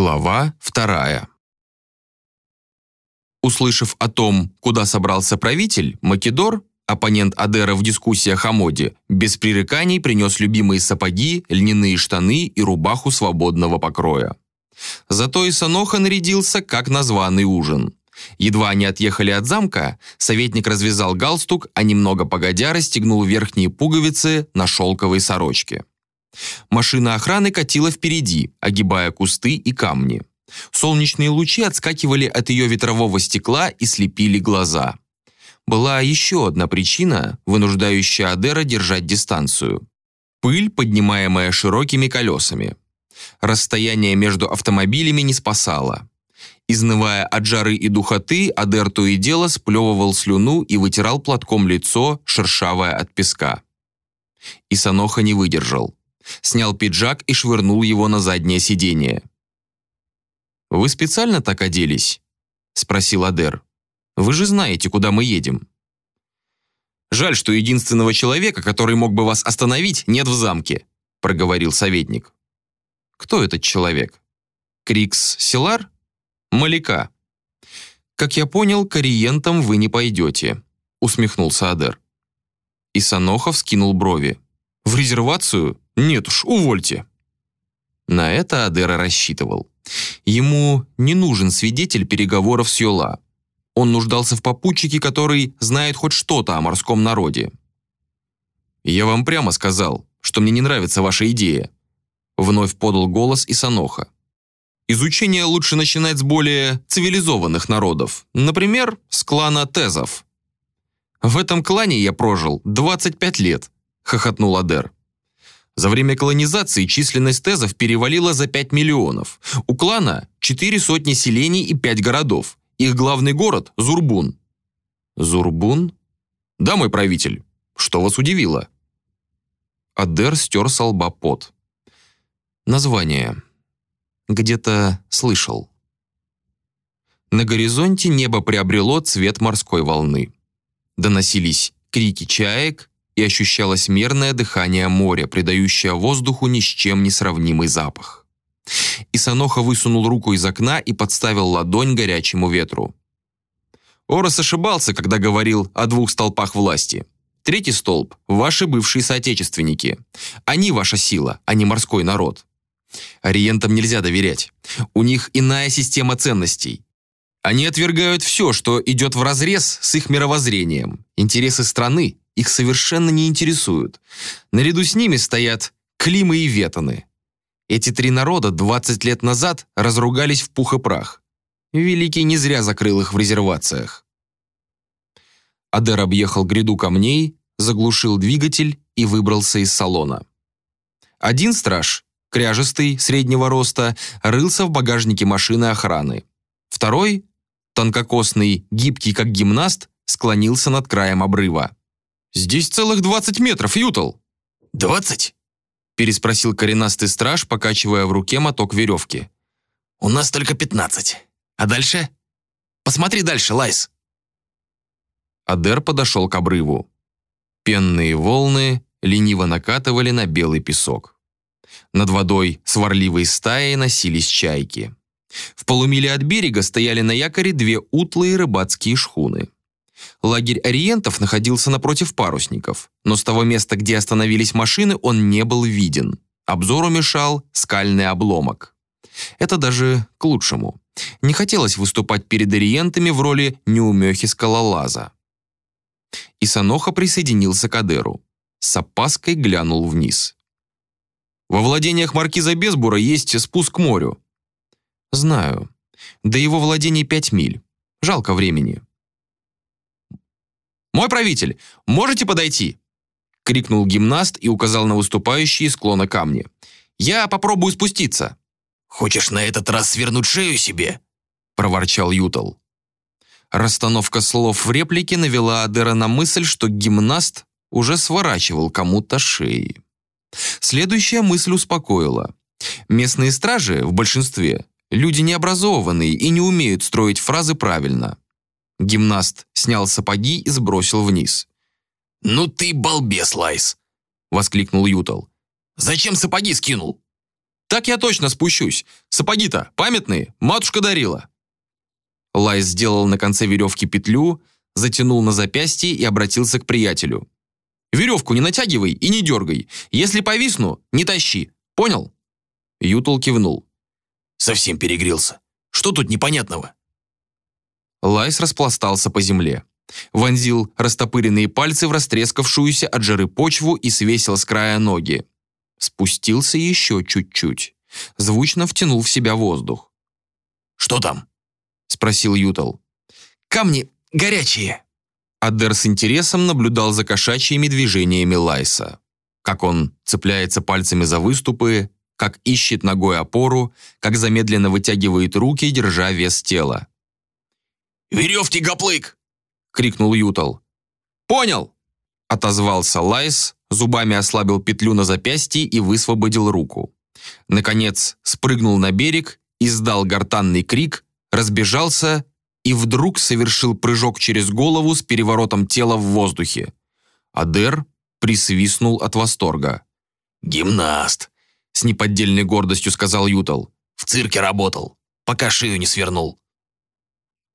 Глава вторая. Услышав о том, куда собрался правитель, Македор, оппонент Адера в дискуссиях о моде, без пререканий принес любимые сапоги, льняные штаны и рубаху свободного покроя. Зато и Саноха нарядился, как на званый ужин. Едва они отъехали от замка, советник развязал галстук, а немного погодя расстегнул верхние пуговицы на шелковой сорочке. Машина охраны катила впереди, огибая кусты и камни. Солнечные лучи отскакивали от ее ветрового стекла и слепили глаза. Была еще одна причина, вынуждающая Адера держать дистанцию. Пыль, поднимаемая широкими колесами. Расстояние между автомобилями не спасало. Изнывая от жары и духоты, Адер то и дело сплевывал слюну и вытирал платком лицо, шершавое от песка. Исаноха не выдержал снял пиджак и швырнул его на заднее сиденье. «Вы специально так оделись?» – спросил Адер. «Вы же знаете, куда мы едем». «Жаль, что единственного человека, который мог бы вас остановить, нет в замке», – проговорил советник. «Кто этот человек? Крикс Силар? Маляка?» «Как я понял, к ориентам вы не пойдете», – усмехнулся Адер. Исанохов скинул брови. «В резервацию? Нет уж, увольте». На это Адера рассчитывал. Ему не нужен свидетель переговоров с Йола. Он нуждался в попутчике, который знает хоть что-то о морском народе. «Я вам прямо сказал, что мне не нравится ваша идея», вновь подал голос Исаноха. Изучение лучше начинать с более цивилизованных народов, например, с клана Тезов. В этом клане я прожил 25 лет, хохотнул Адер. За время колонизации численность тезов перевалила за 5 миллионов. У клана 4 сотни селений и 5 городов. Их главный город – Зурбун. Зурбун? Да, мой правитель. Что вас удивило? Адер стер с лба пот. Название. Где-то слышал. На горизонте небо приобрело цвет морской волны. Доносились крики чаек, и ощущалось мерное дыхание моря, придающее воздуху ни с чем не сравнимый запах. Исаноха высунул руку из окна и подставил ладонь горячему ветру. Орос ошибался, когда говорил о двух столпах власти. Третий столб – ваши бывшие соотечественники. Они ваша сила, а не морской народ. Ориентам нельзя доверять. У них иная система ценностей. Они отвергают все, что идет вразрез с их мировоззрением. Интересы страны их совершенно не интересуют. Наряду с ними стоят Климы и Ветаны. Эти три народа 20 лет назад разругались в пух и прах. Великий не зря закрыл их в резервациях. Адер объехал гряду камней, заглушил двигатель и выбрался из салона. Один страж, кряжестый, среднего роста, рылся в багажнике машины охраны. Второй, тонкокостный, гибкий как гимнаст, склонился над краем обрыва. «Здесь целых двадцать метров, Ютал!» «Двадцать?» переспросил коренастый страж, покачивая в руке моток веревки. «У нас только пятнадцать. А дальше? Посмотри дальше, Лайс!» Адер подошел к обрыву. Пенные волны лениво накатывали на белый песок. Над водой сварливой стаей носились чайки. В полумиле от берега стояли на якоре две утлые рыбацкие шхуны. Лагерь ориентов находился напротив парусников, но с того места, где остановились машины, он не был виден. Обзору мешал скальный обломок. Это даже к лучшему. Не хотелось выступать перед ориентами в роли неумехи-скалолаза. Исаноха присоединился к Адеру. С опаской глянул вниз. «Во владениях маркиза Безбура есть спуск к морю». «Знаю. До его владений пять миль. Жалко времени. «Мой правитель, можете подойти?» — крикнул гимнаст и указал на выступающие склоны камни. «Я попробую спуститься». «Хочешь на этот раз свернуть шею себе?» — проворчал Ютал. Расстановка слов в реплике навела Адера на мысль, что гимнаст уже сворачивал кому-то шеи. Следующая мысль успокоила. Местные стражи, в большинстве, люди необразованные и не умеют строить фразы правильно. Гимнаст снял сапоги и сбросил вниз. «Ну ты балбес, Лайс!» — воскликнул Ютал. «Зачем сапоги скинул?» Так я точно спущусь. Сапоги-то памятные, матушка дарила». Лайс сделал на конце веревки петлю, затянул на запястье и обратился к приятелю. «Веревку не натягивай и не дергай. Если повисну, не тащи. Понял?» Ютал кивнул. «Совсем перегрелся. Что тут непонятного?» Лайс распластался по земле. Вонзил растопыренные пальцы в растрескавшуюся от жары почву и свесил с края ноги. Спустился еще чуть-чуть. Звучно втянул в себя воздух. «Что там?» — спросил Ютл. «Камни горячие». Адер с интересом наблюдал за кошачьими движениями Лайса. Как он цепляется пальцами за выступы, как ищет ногой опору, как замедленно вытягивает руки, держа вес тела. «Веревки, гоплык!» — крикнул Ютал. «Понял!» — отозвался Лайс, зубами ослабил петлю на запястье и высвободил руку. Наконец спрыгнул на берег, издал гортанный крик, разбежался и вдруг совершил прыжок через голову с переворотом тела в воздухе. Адер присвистнул от восторга. «Гимнаст!» — с неподдельной гордостью сказал Ютал. «В цирке работал, пока шею не свернул».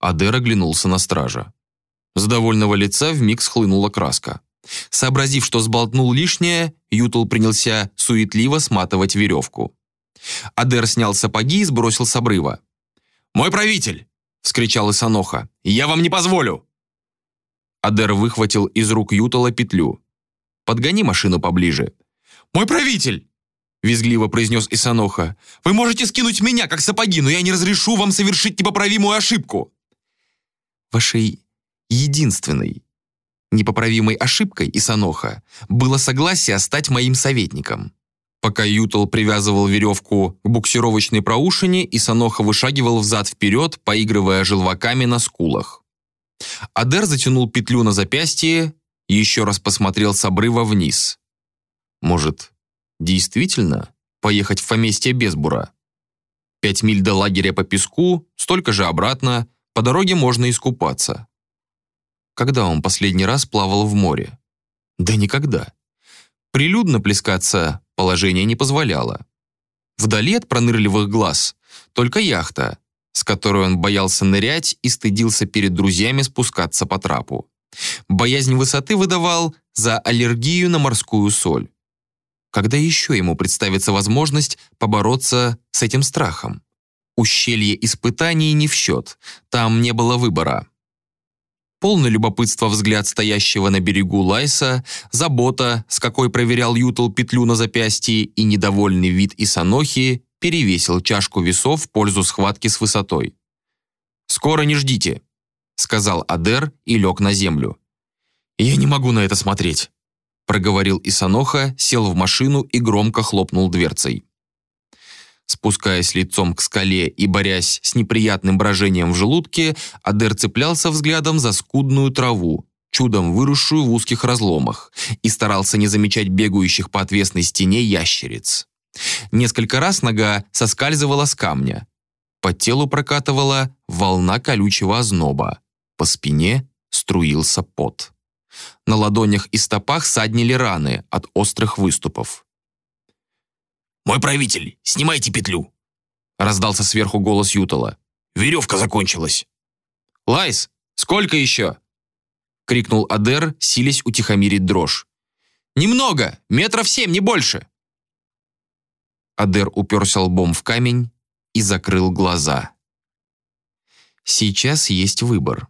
Адер оглянулся на стража. С довольного лица вмиг схлынула краска. Сообразив, что сболтнул лишнее, Ютл принялся суетливо сматывать веревку. Адер снял сапоги и сбросил с обрыва. «Мой правитель!» — вскричал Исаноха. «Я вам не позволю!» Адер выхватил из рук Ютала петлю. «Подгони машину поближе». «Мой правитель!» — визгливо произнес Исаноха. «Вы можете скинуть меня, как сапоги, но я не разрешу вам совершить непоправимую ошибку!» «Вашей единственной непоправимой ошибкой Исаноха было согласие стать моим советником. Пока Ютал привязывал веревку к буксировочной проушине, Исаноха вышагивал взад-вперед, поигрывая желваками на скулах. Адер затянул петлю на запястье, еще раз посмотрел с обрыва вниз. Может, действительно поехать в поместье Безбура? Пять миль до лагеря по песку, столько же обратно, по дороге можно искупаться. Когда он последний раз плавал в море? Да никогда. Прилюдно плескаться положение не позволяло. Вдали от пронырливых глаз только яхта, с которой он боялся нырять и стыдился перед друзьями спускаться по трапу. Боязнь высоты выдавал за аллергию на морскую соль. Когда еще ему представится возможность побороться с этим страхом? Ущелье испытаний не в счет, там не было выбора полный любопытства взгляд стоящего на берегу Лайса, забота, с какой проверял Ютл петлю на запястье, и недовольный вид Исанохи перевесил чашку весов в пользу схватки с высотой. «Скоро не ждите», — сказал Адер и лег на землю. «Я не могу на это смотреть», — проговорил Исаноха, сел в машину и громко хлопнул дверцей. Спускаясь лицом к скале и борясь с неприятным брожением в желудке, Адер цеплялся взглядом за скудную траву, чудом выросшую в узких разломах, и старался не замечать бегающих по отвесной стене ящериц. Несколько раз нога соскальзывала с камня. По телу прокатывала волна колючего озноба. По спине струился пот. На ладонях и стопах саднили раны от острых выступов. «Мой правитель, снимайте петлю!» Раздался сверху голос Ютала. «Веревка закончилась!» «Лайс, сколько еще?» Крикнул Адер, силясь утихомирить дрожь. «Немного! Метров семь, не больше!» Адер уперся лбом в камень и закрыл глаза. Сейчас есть выбор.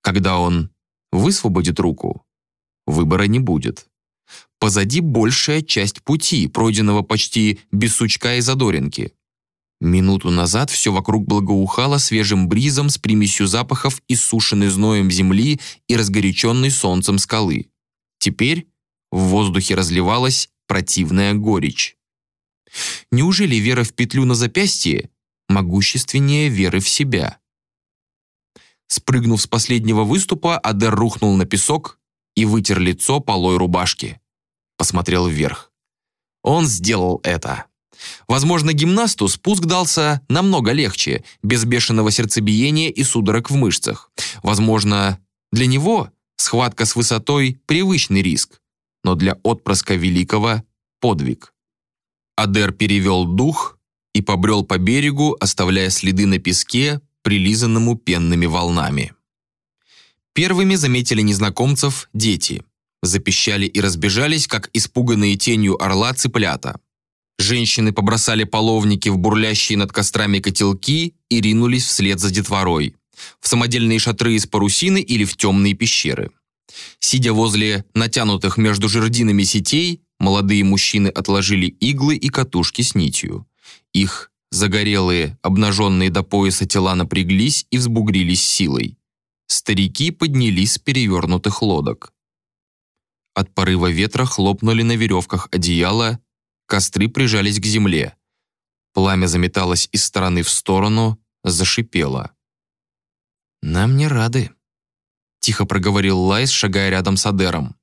Когда он высвободит руку, выбора не будет. Позади большая часть пути, пройденного почти без сучка и задоринки. Минуту назад все вокруг благоухало свежим бризом с примесью запахов иссушенной зноем земли и разгоряченной солнцем скалы. Теперь в воздухе разливалась противная горечь. Неужели вера в петлю на запястье могущественнее веры в себя? Спрыгнув с последнего выступа, Адер рухнул на песок и вытер лицо полой рубашки посмотрел вверх. Он сделал это. Возможно, гимнасту спуск дался намного легче, без бешеного сердцебиения и судорог в мышцах. Возможно, для него схватка с высотой – привычный риск, но для отпрыска великого – подвиг. Адер перевел дух и побрел по берегу, оставляя следы на песке, прилизанному пенными волнами. Первыми заметили незнакомцев дети. Запищали и разбежались, как испуганные тенью орла цыплята. Женщины побросали половники в бурлящие над кострами котелки и ринулись вслед за детворой. В самодельные шатры из парусины или в темные пещеры. Сидя возле натянутых между жердинами сетей, молодые мужчины отложили иглы и катушки с нитью. Их загорелые, обнаженные до пояса тела напряглись и взбугрились силой. Старики поднялись с перевернутых лодок. От порыва ветра хлопнули на веревках одеяла, костры прижались к земле. Пламя заметалось из стороны в сторону, зашипело. «Нам не рады», — тихо проговорил Лайс, шагая рядом с Адером.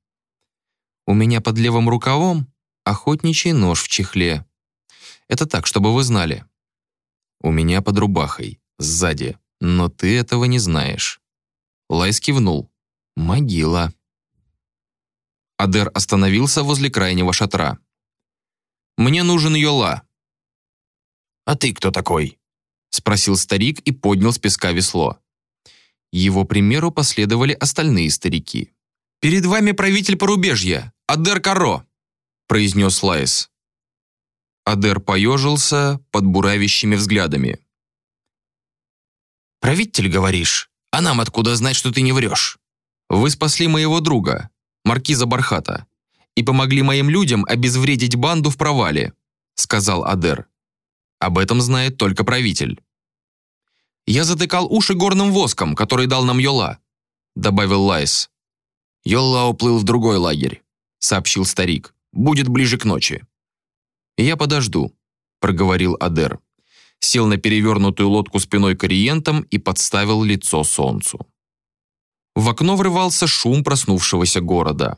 «У меня под левым рукавом охотничий нож в чехле. Это так, чтобы вы знали. У меня под рубахой, сзади, но ты этого не знаешь». Лайс кивнул. «Могила». Адер остановился возле крайнего шатра. «Мне нужен Йола». «А ты кто такой?» спросил старик и поднял с песка весло. Его примеру последовали остальные старики. «Перед вами правитель порубежья, Адер Каро», произнес Лайс. Адер поежился под буравящими взглядами. «Правитель, говоришь? А нам откуда знать, что ты не врешь?» «Вы спасли моего друга, маркиза Бархата, и помогли моим людям обезвредить банду в провале», сказал Адер. «Об этом знает только правитель». «Я затыкал уши горным воском, который дал нам Йола», добавил Лайс. «Йола уплыл в другой лагерь», сообщил старик. «Будет ближе к ночи». «Я подожду», проговорил Адер. Сел на перевернутую лодку спиной к ориентам и подставил лицо солнцу. В окно врывался шум проснувшегося города.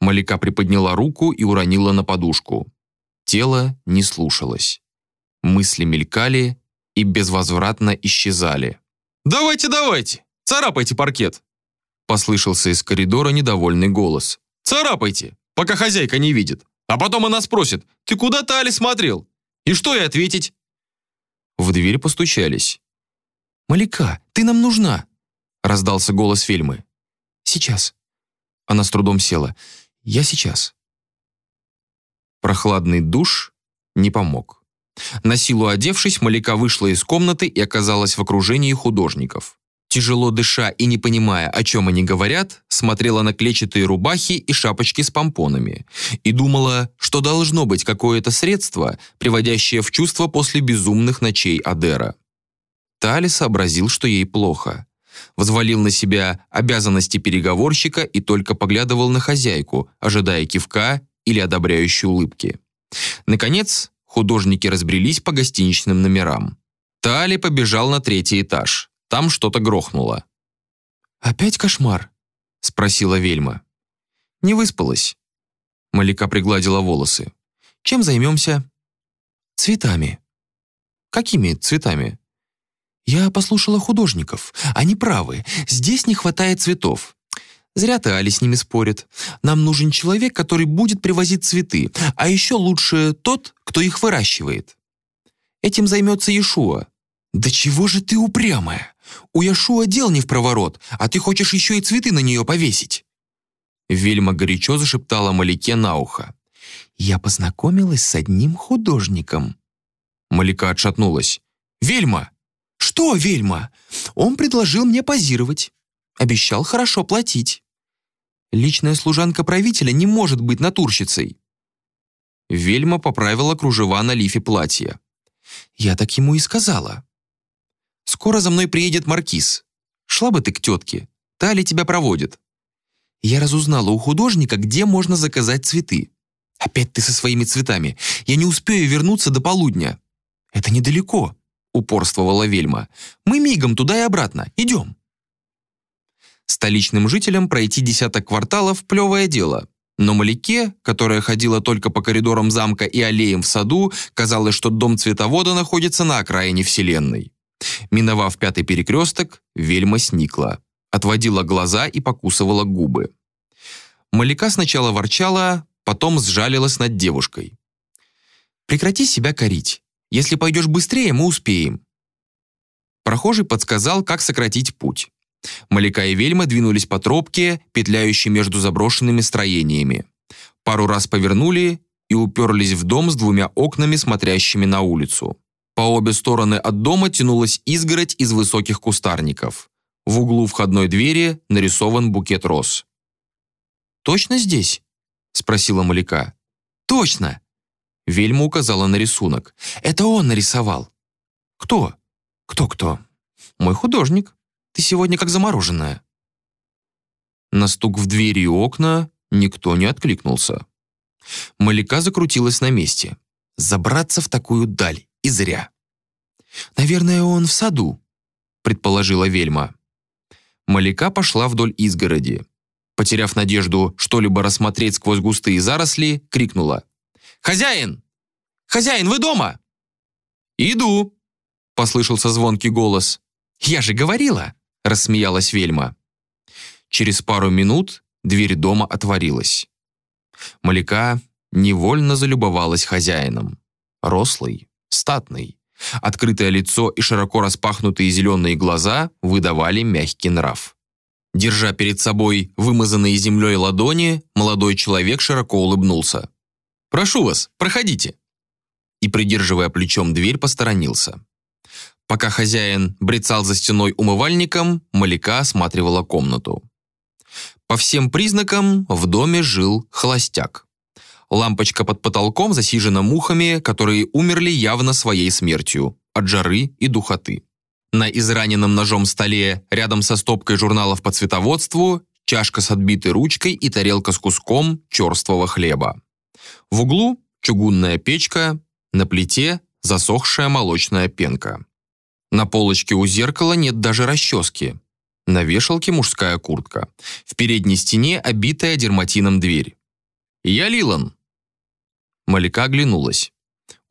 Малика приподняла руку и уронила на подушку. Тело не слушалось. Мысли мелькали, и безвозвратно исчезали. «Давайте, давайте! Царапайте паркет!» Послышался из коридора недовольный голос. «Царапайте, пока хозяйка не видит. А потом она спросит, ты куда Тали смотрел? И что ей ответить?» В дверь постучались. «Маляка, ты нам нужна!» раздался голос Фельмы. «Сейчас». Она с трудом села. «Я сейчас». Прохладный душ не помог. На силу одевшись, Малика вышла из комнаты и оказалась в окружении художников. Тяжело дыша и не понимая, о чем они говорят, смотрела на клетчатые рубахи и шапочки с помпонами и думала, что должно быть какое-то средство, приводящее в чувство после безумных ночей Адера. Тали сообразил, что ей плохо. Взвалил на себя обязанности переговорщика и только поглядывал на хозяйку, ожидая кивка или одобряющей улыбки. Наконец, Художники разбрелись по гостиничным номерам. Тали побежал на третий этаж. Там что-то грохнуло. «Опять кошмар?» — спросила Вельма. «Не выспалась». Малика пригладила волосы. «Чем займемся?» «Цветами». «Какими цветами?» «Я послушала художников. Они правы. Здесь не хватает цветов. Зря ты Али с ними спорит. Нам нужен человек, который будет привозить цветы, а еще лучше тот, кто их выращивает. Этим займется Иешуа. Да чего же ты упрямая? У Яшуа дел не в проворот, а ты хочешь еще и цветы на нее повесить. Вельма горячо зашептала Малике на ухо. «Я познакомилась с одним художником». Малика отшатнулась. «Вельма!» «Что, Вельма? Он предложил мне позировать. Обещал хорошо платить». Личная служанка правителя не может быть натурщицей. Вельма поправила кружева на лифе платья. Я так ему и сказала. Скоро за мной приедет маркиз. Шла бы ты к тетке. Та ли тебя проводит? Я разузнала у художника, где можно заказать цветы. Опять ты со своими цветами. Я не успею вернуться до полудня. Это недалеко, упорствовала Вельма. Мы мигом туда и обратно. Идем. Столичным жителям пройти десяток кварталов – плевое дело. Но Маляке, которая ходила только по коридорам замка и аллеям в саду, казалось, что дом цветовода находится на окраине Вселенной. Миновав пятый перекресток, Вельма сникла, отводила глаза и покусывала губы. Маляка сначала ворчала, потом сжалилась над девушкой. Прекрати себя корить. Если пойдешь быстрее, мы успеем». Прохожий подсказал, как сократить путь. Малика и Вельма двинулись по тропке, петляющей между заброшенными строениями. Пару раз повернули и уперлись в дом с двумя окнами, смотрящими на улицу. По обе стороны от дома тянулась изгородь из высоких кустарников. В углу входной двери нарисован букет роз. «Точно здесь?» – спросила Малика. «Точно!» Вельма указала на рисунок. «Это он нарисовал». «Кто?» «Кто-кто?» «Мой художник. Ты сегодня как замороженная». На стук в двери и окна никто не откликнулся. Малика закрутилась на месте. Забраться в такую даль и зря. «Наверное, он в саду», — предположила Вельма. Малика пошла вдоль изгороди. Потеряв надежду что-либо рассмотреть сквозь густые заросли, крикнула. «Хозяин! Хозяин, вы дома?» «Иду!» послышался звонкий голос. «Я же говорила!» – рассмеялась Вельма. Через пару минут дверь дома отворилась. Маляка невольно залюбовалась хозяином. Рослый, статный. Открытое лицо и широко распахнутые зеленые глаза выдавали мягкий нрав. Держа перед собой вымазанные землей ладони, молодой человек широко улыбнулся. «Прошу вас, проходите!» И, придерживая плечом дверь, посторонился. Пока хозяин брецал за стеной умывальником, Малика осматривала комнату. По всем признакам в доме жил холостяк. Лампочка под потолком засижена мухами, которые умерли явно своей смертью от жары и духоты. На израненном ножом столе, рядом со стопкой журналов по цветоводству, чашка с отбитой ручкой и тарелка с куском черствого хлеба. В углу чугунная печка, на плите засохшая молочная пенка. На полочке у зеркала нет даже расчески. На вешалке мужская куртка. В передней стене обитая дерматином дверь. «Я Лилан». Малика оглянулась.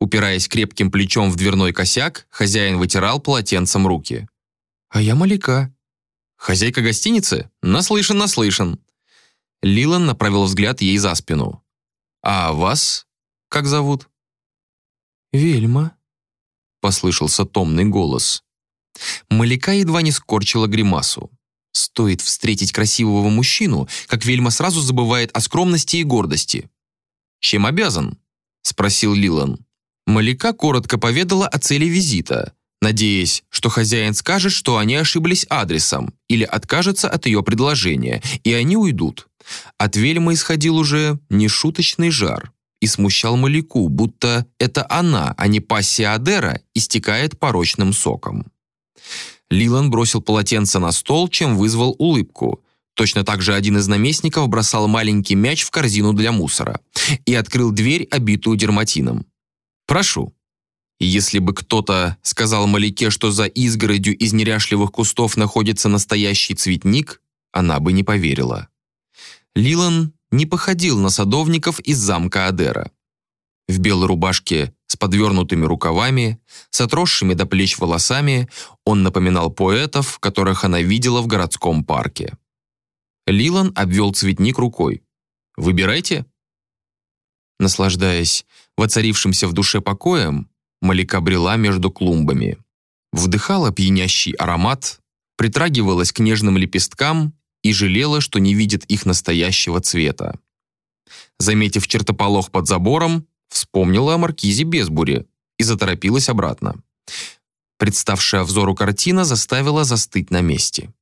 Упираясь крепким плечом в дверной косяк, хозяин вытирал полотенцем руки. «А я Малика». «Хозяйка гостиницы? Наслышан, наслышан». Лилан направил взгляд ей за спину. «А вас как зовут?» «Вельма», послышался томный голос. Маляка едва не скорчила гримасу. Стоит встретить красивого мужчину, как Вельма сразу забывает о скромности и гордости. «Чем обязан?» – спросил Лилан. Маляка коротко поведала о цели визита, надеясь, что хозяин скажет, что они ошиблись адресом или откажется от ее предложения, и они уйдут. От Вельмы исходил уже нешуточный жар и смущал Маляку, будто это она, а не пассия Адера, истекает порочным соком. Лилан бросил полотенце на стол, чем вызвал улыбку. Точно так же один из наместников бросал маленький мяч в корзину для мусора и открыл дверь, обитую дерматином. «Прошу». Если бы кто-то сказал Маляке, что за изгородью из неряшливых кустов находится настоящий цветник, она бы не поверила. Лилан не походил на садовников из замка Адера. В белой рубашке с подвернутыми рукавами, с отросшими до плеч волосами, он напоминал поэтов, которых она видела в городском парке. Лилан обвел цветник рукой. «Выбирайте». Наслаждаясь воцарившимся в душе покоем, Малика брела между клумбами. Вдыхала пьянящий аромат, притрагивалась к нежным лепесткам и жалела, что не видит их настоящего цвета. Заметив чертополох под забором, вспомнила о маркизе Безбуре и заторопилась обратно. Представшая взору картина заставила застыть на месте.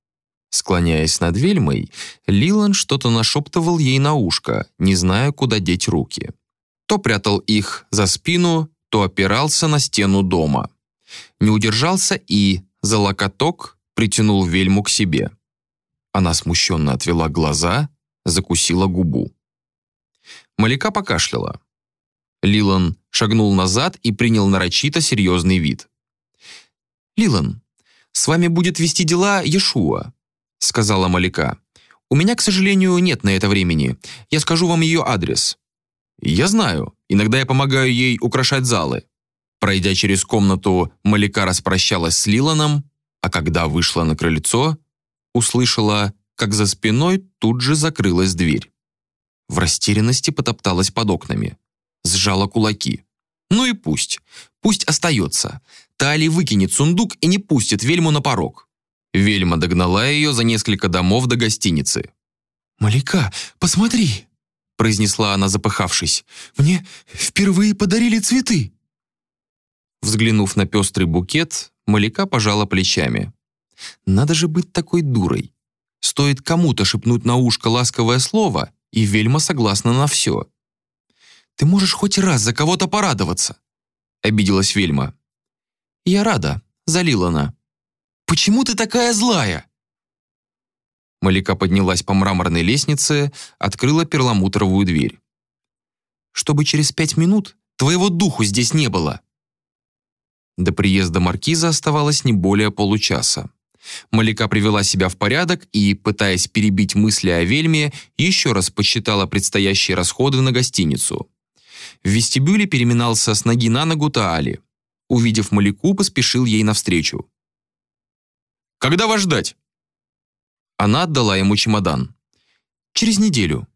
Склоняясь над вельмой, Лилан что-то нашептывал ей на ушко, не зная, куда деть руки. То прятал их за спину, то опирался на стену дома. Не удержался и, за локоток, притянул вельму к себе. Она смущенно отвела глаза, закусила губу. Малика покашляла. Лилан шагнул назад и принял нарочито серьезный вид. «Лилан, с вами будет вести дела Иешуа», — сказала Малика. «У меня, к сожалению, нет на это времени. Я скажу вам ее адрес». «Я знаю. Иногда я помогаю ей украшать залы». Пройдя через комнату, Малика распрощалась с Лиланом, а когда вышла на крыльцо, услышала, как за спиной тут же закрылась дверь. В растерянности потопталась под окнами. Сжала кулаки. Ну и пусть. Пусть остается. Тали выкинет сундук и не пустит Вельму на порог. Вельма догнала ее за несколько домов до гостиницы. «Маляка, посмотри!» произнесла она, запыхавшись. «Мне впервые подарили цветы!» Взглянув на пестрый букет, Маляка пожала плечами. «Надо же быть такой дурой. Стоит кому-то шепнуть на ушко ласковое слово, и Вельма согласна на все. Ты можешь хоть раз за кого-то порадоваться», — обиделась Вельма. «Я рада», — залила она. «Почему ты такая злая?» Малика поднялась по мраморной лестнице, открыла перламутровую дверь. «Чтобы через пять минут твоего духу здесь не было!» До приезда маркиза оставалось не более получаса. Малика привела себя в порядок и, пытаясь перебить мысли о Вельме, еще раз посчитала предстоящие расходы на гостиницу. В вестибюле переминался с ноги на ногу Таали. Увидев Малику, поспешил ей навстречу. «Когда вас ждать?» Она отдала ему чемодан. «Через неделю».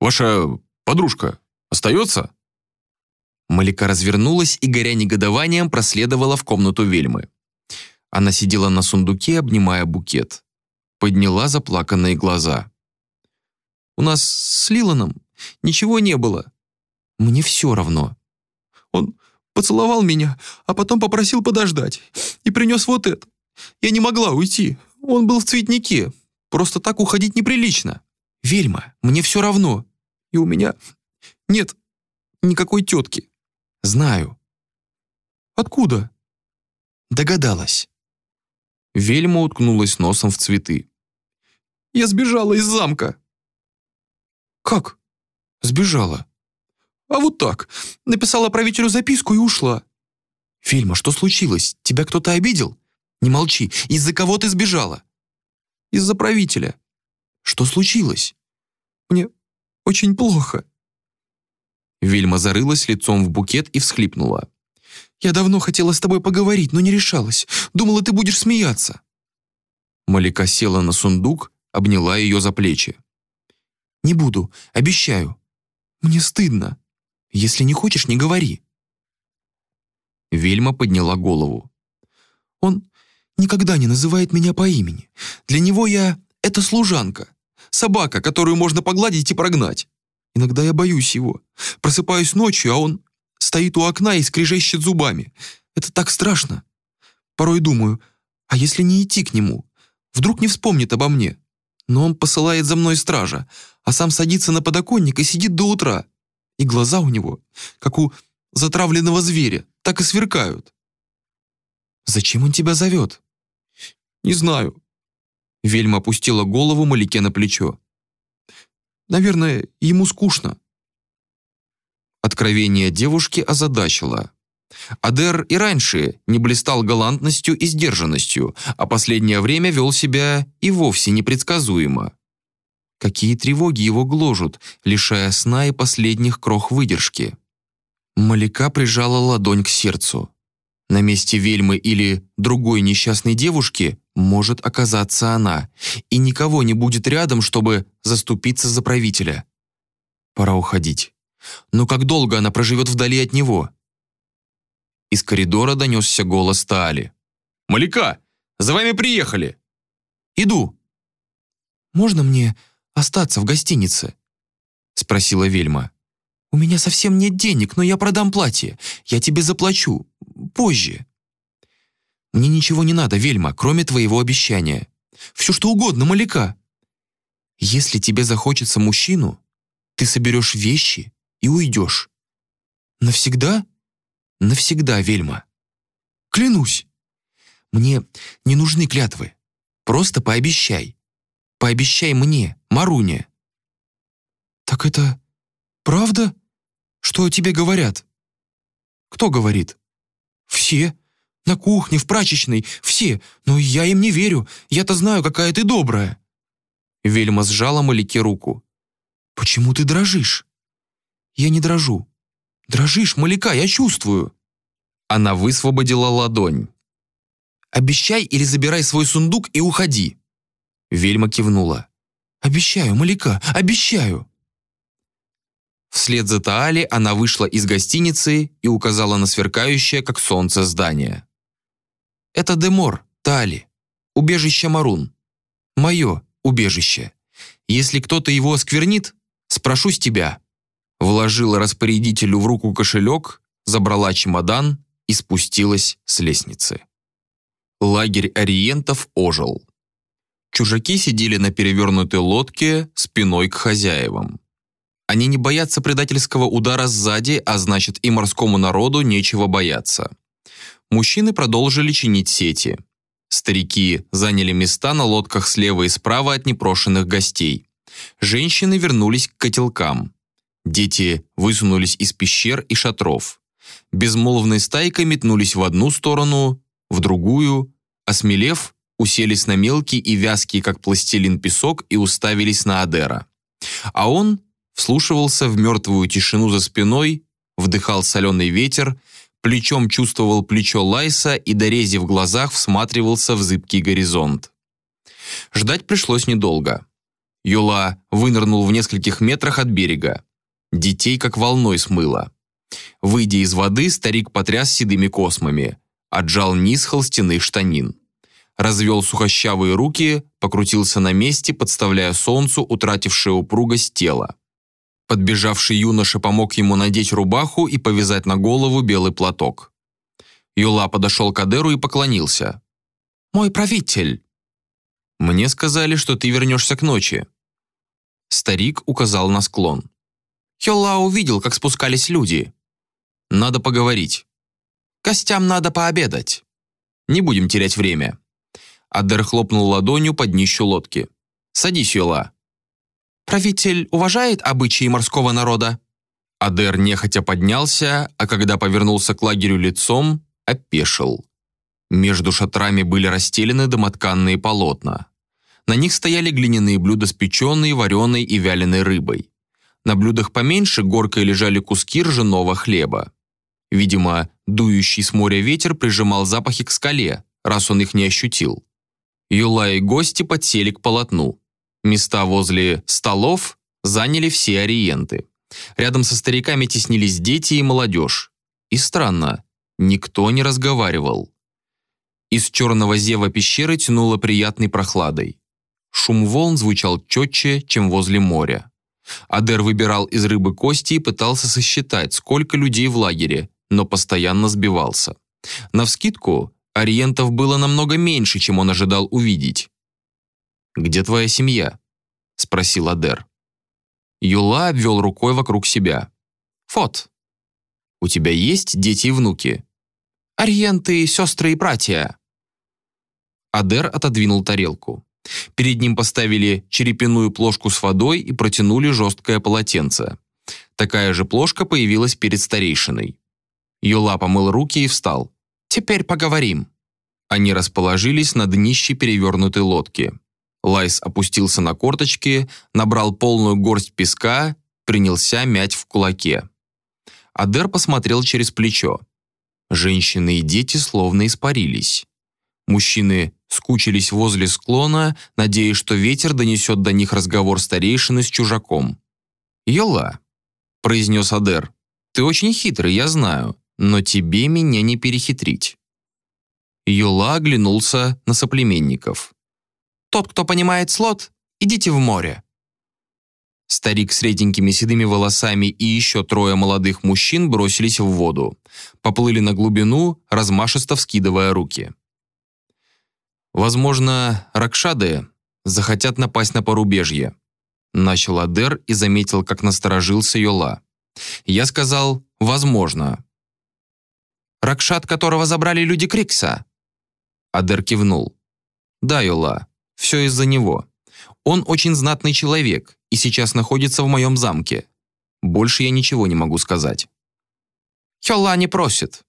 «Ваша подружка остается?» Малика развернулась и, горя негодованием, проследовала в комнату Вельмы. Она сидела на сундуке, обнимая букет. Подняла заплаканные глаза. «У нас с Лиланом ничего не было. Мне все равно. Он поцеловал меня, а потом попросил подождать и принес вот это. Я не могла уйти. Он был в цветнике. Просто так уходить неприлично. Вельма, мне все равно. И у меня нет никакой тетки. Знаю. Откуда? Догадалась. Вельма уткнулась носом в цветы. Я сбежала из замка. Как? Сбежала. А вот так. Написала правителю записку и ушла. Вельма, что случилось? Тебя кто-то обидел? Не молчи. Из-за кого ты сбежала? Из-за правителя. Что случилось? Мне очень плохо. Вильма зарылась лицом в букет и всхлипнула. «Я давно хотела с тобой поговорить, но не решалась. Думала, ты будешь смеяться». Малика села на сундук, обняла ее за плечи. «Не буду, обещаю. Мне стыдно. Если не хочешь, не говори». Вельма подняла голову. «Он никогда не называет меня по имени. Для него я — это служанка, собака, которую можно погладить и прогнать. Иногда я боюсь его. Просыпаюсь ночью, а он стоит у окна и скрежещет зубами. Это так страшно. Порой думаю, а если не идти к нему? Вдруг не вспомнит обо мне? Но он посылает за мной стража, а сам садится на подоконник и сидит до утра. И глаза у него, как у затравленного зверя, так и сверкают. Зачем он тебя зовет? Не знаю. Вельма опустила голову Малике на плечо. Наверное, ему скучно. Откровение девушки озадачило. Адер и раньше не блистал галантностью и сдержанностью, а последнее время вел себя и вовсе непредсказуемо. Какие тревоги его гложут, лишая сна и последних крох выдержки. Малика прижала ладонь к сердцу. На месте Вельмы или другой несчастной девушки может оказаться она, и никого не будет рядом, чтобы заступиться за правителя. Пора уходить. Но как долго она проживет вдали от него? Из коридора донесся голос Таали. «Маляка, за вами приехали!» «Иду!» «Можно мне остаться в гостинице?» спросила Вельма. «У меня совсем нет денег, но я продам платье. Я тебе заплачу позже. Мне ничего не надо, Вельма, кроме твоего обещания. Все что угодно, Маляка. Если тебе захочется мужчину, ты соберешь вещи и уйдешь. Навсегда? Навсегда, Вельма. Клянусь. Мне не нужны клятвы. Просто пообещай. Пообещай мне, Маруне. Так это правда? Что о тебе говорят? Кто говорит? «Все. На кухне, в прачечной. Все. Но я им не верю. Я-то знаю, какая ты добрая». Вельма сжала Малике руку. «Почему ты дрожишь?» «Я не дрожу. Дрожишь, Малика, я чувствую». Она высвободила ладонь. «Обещай или забирай свой сундук и уходи». Вельма кивнула. «Обещаю, Малика, обещаю». Вслед за Таали она вышла из гостиницы и указала на сверкающее, как солнце, здание. «Это Демор, Таали, убежище Марун. Мое убежище. Если кто-то его осквернит, спрошу с тебя». Вложила распорядителю в руку кошелек, забрала чемодан и спустилась с лестницы. Лагерь ориентов ожил. Чужаки сидели на перевернутой лодке спиной к хозяевам. Они не боятся предательского удара сзади, а значит и морскому народу нечего бояться. Мужчины продолжили чинить сети. Старики заняли места на лодках слева и справа от непрошенных гостей. Женщины вернулись к котелкам. Дети высунулись из пещер и шатров. Безмолвной стайкой метнулись в одну сторону, в другую, осмелев, уселись на мелкий и вязкий, как пластилин, песок и уставились на Адера. А он вслушивался в мертвую тишину за спиной, вдыхал соленый ветер, плечом чувствовал плечо Лайса и, дорези в глазах, всматривался в зыбкий горизонт. Ждать пришлось недолго. Юла вынырнул в нескольких метрах от берега. Детей как волной смыло. Выйдя из воды, старик потряс седыми космами, отжал низ холстяных штанин. Развел сухощавые руки, покрутился на месте, подставляя солнцу утратившее упругость тела. Подбежавший юноша помог ему надеть рубаху и повязать на голову белый платок. Юла подошел к Адеру и поклонился. «Мой правитель!» «Мне сказали, что ты вернешься к ночи». Старик указал на склон. Юла увидел, как спускались люди. «Надо поговорить. Гостям надо пообедать. Не будем терять время». Адер хлопнул ладонью под днищу лодки. «Садись, Юла». Правитель уважает обычаи морского народа?» Адер нехотя поднялся, а когда повернулся к лагерю лицом, опешил. Между шатрами были расстелены домотканные полотна. На них стояли глиняные блюда с печеной, вареной и вяленой рыбой. На блюдах поменьше горкой лежали куски ржаного хлеба. Видимо, дующий с моря ветер прижимал запахи к скале, раз он их не ощутил. Юла и гости подсели к полотну. Места возле столов заняли все ориенты. Рядом со стариками теснились дети и молодежь. И странно, никто не разговаривал. Из черного зева пещеры тянуло приятной прохладой. Шум волн звучал четче, чем возле моря. Адер выбирал из рыбы кости и пытался сосчитать, сколько людей в лагере, но постоянно сбивался. Навскидку, ориентов было намного меньше, чем он ожидал увидеть. «Где твоя семья?» — спросил Адер. Юла обвел рукой вокруг себя. «Фот, у тебя есть дети и внуки?» «Ориенты, сестры и братья». Адер отодвинул тарелку. Перед ним поставили черепяную плошку с водой и протянули жесткое полотенце. Такая же плошка появилась перед старейшиной. Юла помыл руки и встал. «Теперь поговорим». Они расположились на днище перевернутой лодки. Лайс опустился на корточки, набрал полную горсть песка, принялся мять в кулаке. Адер посмотрел через плечо. Женщины и дети словно испарились. Мужчины скучились возле склона, надеясь, что ветер донесет до них разговор старейшины с чужаком. «Йола», — произнес Адер, — «ты очень хитрый, я знаю, но тебе меня не перехитрить». Йола оглянулся на соплеменников. Тот, кто понимает слот, идите в море». Старик с реденькими седыми волосами и еще трое молодых мужчин бросились в воду. Поплыли на глубину, размашисто вскидывая руки. «Возможно, Ракшады захотят напасть на порубежье», начал Адер и заметил, как насторожился Йола. Я сказал «возможно». «Ракшат, которого забрали люди Крикса?» Адер кивнул. «Да, Йола, все из-за него. Он очень знатный человек и сейчас находится в моем замке. Больше я ничего не могу сказать. Хёла не просит.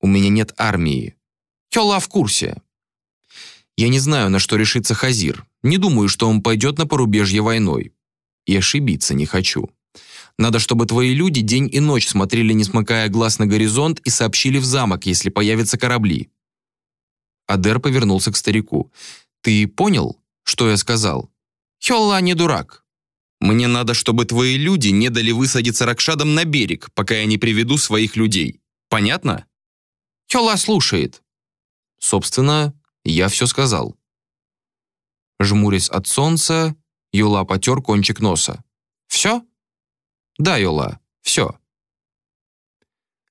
У меня нет армии. Хёла в курсе. Я не знаю, на что решится Хазир. Не думаю, что он пойдет на порубежье войной. И ошибиться не хочу. Надо, чтобы твои люди день и ночь смотрели, не смыкая глаз на горизонт, и сообщили в замок, если появятся корабли. Адер повернулся к старику. Ты понял, что я сказал? Хёлла не дурак. Мне надо, чтобы твои люди не дали высадиться Ракшадам на берег, пока я не приведу своих людей. Понятно? Хёла слушает. Собственно, я все сказал. Жмурясь от солнца, Юла потер кончик носа. «Все?» «Да, Юла, все».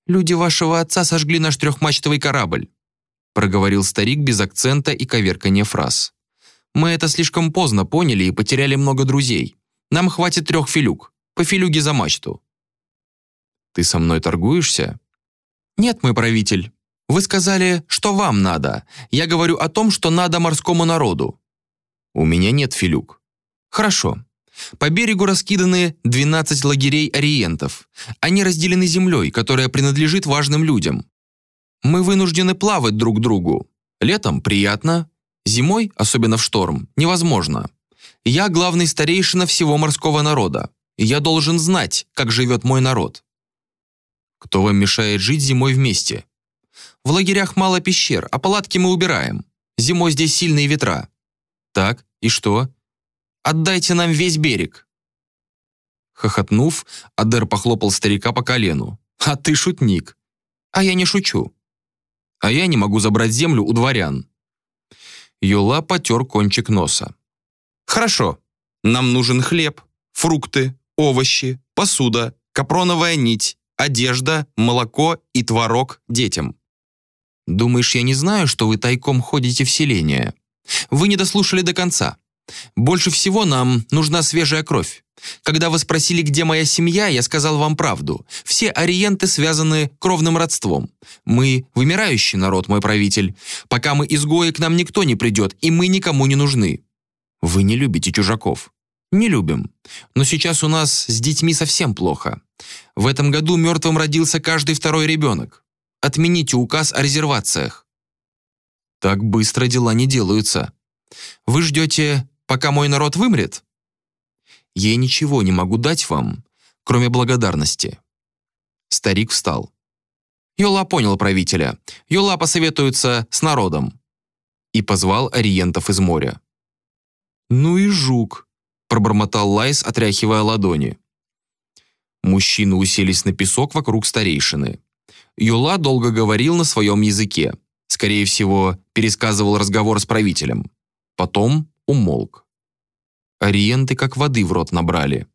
«Люди вашего отца сожгли наш трехмачтовый корабль», проговорил старик без акцента и коверкания фраз. «Мы это слишком поздно поняли и потеряли много друзей. Нам хватит трех филюк. По филюге за мачту». «Ты со мной торгуешься?» «Нет, мой правитель. Вы сказали, что вам надо. Я говорю о том, что надо морскому народу». «У меня нет филюк». «Хорошо. По берегу раскиданы 12 лагерей ориентов. Они разделены землей, которая принадлежит важным людям. Мы вынуждены плавать друг другу. Летом приятно, зимой, особенно в шторм, невозможно. Я главный старейшина всего морского народа. Я должен знать, как живет мой народ. Кто вам мешает жить зимой вместе? В лагерях мало пещер, а палатки мы убираем. Зимой здесь сильные ветра. Так, и что? Отдайте нам весь берег. Хохотнув, Адер похлопал старика по колену. А ты шутник. А я не шучу а я не могу забрать землю у дворян». Юла потер кончик носа. «Хорошо. Нам нужен хлеб, фрукты, овощи, посуда, капроновая нить, одежда, молоко и творог детям». «Думаешь, я не знаю, что вы тайком ходите в селение? Вы не дослушали до конца. Больше всего нам нужна свежая кровь. Когда вы спросили, где моя семья, я сказал вам правду. Все ориенты связаны кровным родством. Мы вымирающий народ, мой правитель. Пока мы изгои, к нам никто не придет, и мы никому не нужны. Вы не любите чужаков. Не любим. Но сейчас у нас с детьми совсем плохо. В этом году мертвым родился каждый второй ребенок. Отмените указ о резервациях. Так быстро дела не делаются. Вы ждете, пока мой народ вымрет? Я ничего не могу дать вам, кроме благодарности». Старик встал. Йола понял правителя. Йола посоветуется с народом. И позвал ориентов из моря. «Ну и жук», – пробормотал Лайс, отряхивая ладони. Мужчины уселись на песок вокруг старейшины. Йола долго говорил на своем языке. Скорее всего, пересказывал разговор с правителем. Потом умолк. Ориенты как воды в рот набрали.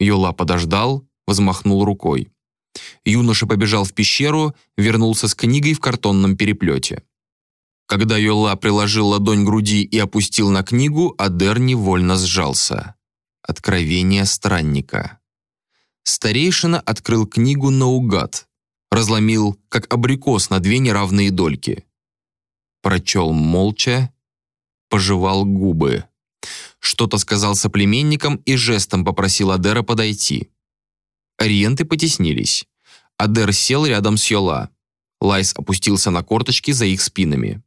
Йола подождал, взмахнул рукой. Юноша побежал в пещеру, вернулся с книгой в картонном переплете. Когда Йола приложил ладонь к груди и опустил на книгу, Адер невольно сжался. Откровение странника. Старейшина открыл книгу наугад, разломил, как абрикос, на две неравные дольки. Прочел молча, пожевал губы. Что-то сказал соплеменникам и жестом попросил Адера подойти. Ориенты потеснились. Адер сел рядом с Йола. Лайс опустился на корточки за их спинами.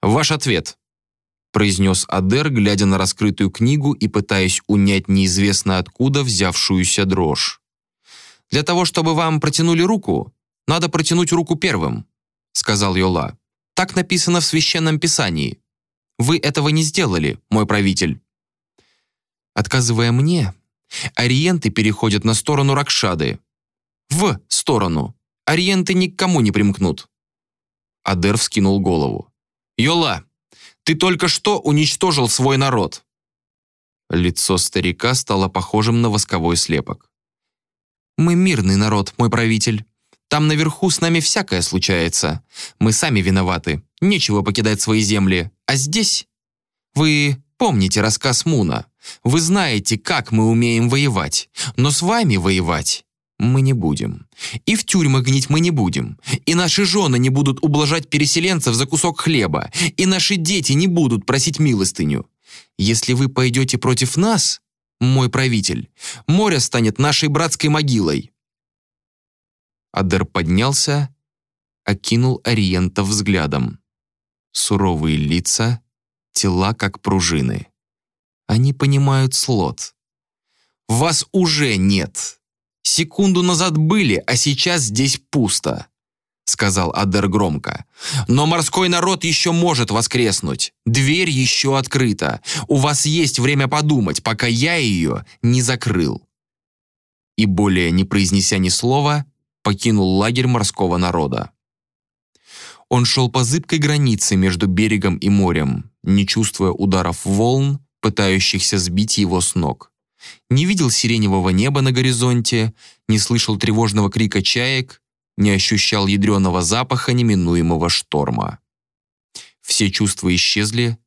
«Ваш ответ», – произнес Адер, глядя на раскрытую книгу и пытаясь унять неизвестно откуда взявшуюся дрожь. «Для того, чтобы вам протянули руку, надо протянуть руку первым», – сказал Йола. «Так написано в Священном Писании. Вы этого не сделали, мой правитель. Отказывая мне, ориенты переходят на сторону Ракшады. В сторону. Ориенты никому не примкнут. Адер вскинул голову. «Йола, ты только что уничтожил свой народ!» Лицо старика стало похожим на восковой слепок. «Мы мирный народ, мой правитель. Там наверху с нами всякое случается. Мы сами виноваты. Нечего покидать свои земли. А здесь? Вы помните рассказ Муна. Вы знаете, как мы умеем воевать. Но с вами воевать мы не будем. И в тюрьмах гнить мы не будем. И наши жены не будут ублажать переселенцев за кусок хлеба. И наши дети не будут просить милостыню. Если вы пойдете против нас, мой правитель, море станет нашей братской могилой». Адер поднялся, окинул Ориента взглядом суровые лица, тела как пружины. Они понимают слот. «Вас уже нет. Секунду назад были, а сейчас здесь пусто. сказал Адер громко. «Но морской народ еще может воскреснуть. Дверь еще открыта. У вас есть время подумать, пока я ее не закрыл». И более не произнеся ни слова, покинул лагерь морского народа. Он шел по зыбкой границе между берегом и морем, не чувствуя ударов волн, пытающихся сбить его с ног. Не видел сиреневого неба на горизонте, не слышал тревожного крика чаек, не ощущал ядреного запаха неминуемого шторма. Все чувства исчезли,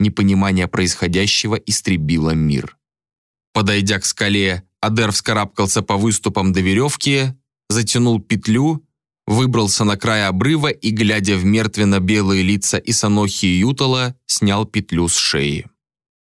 непонимание происходящего истребило мир. Подойдя к скале, Адер вскарабкался по выступам до веревки, затянул петлю, выбрался на край обрыва и, глядя в мертвенно-белые лица Исанохи и Ютала, снял петлю с шеи.